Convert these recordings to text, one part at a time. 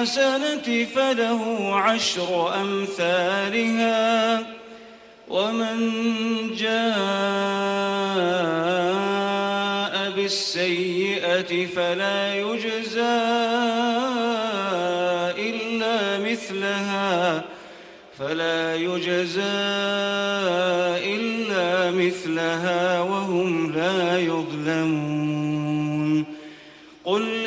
بالحسنة فله عشر أمثالها ومن جاء بالسيئة فلا يجزى إلا مثلها فلا يجزى إلا مثلها وهم لا يظلمون قل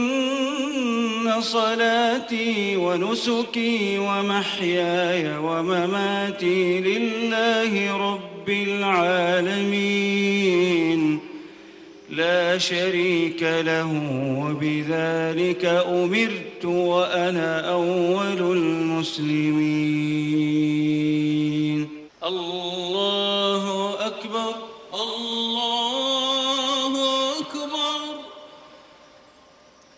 صلاتي ونسكي ومحياي ومماتي لله رب العالمين. لا شريك له وبذلك أمرت وأنا أول المسلمين.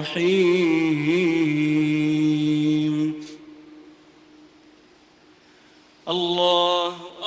رحيم الله الله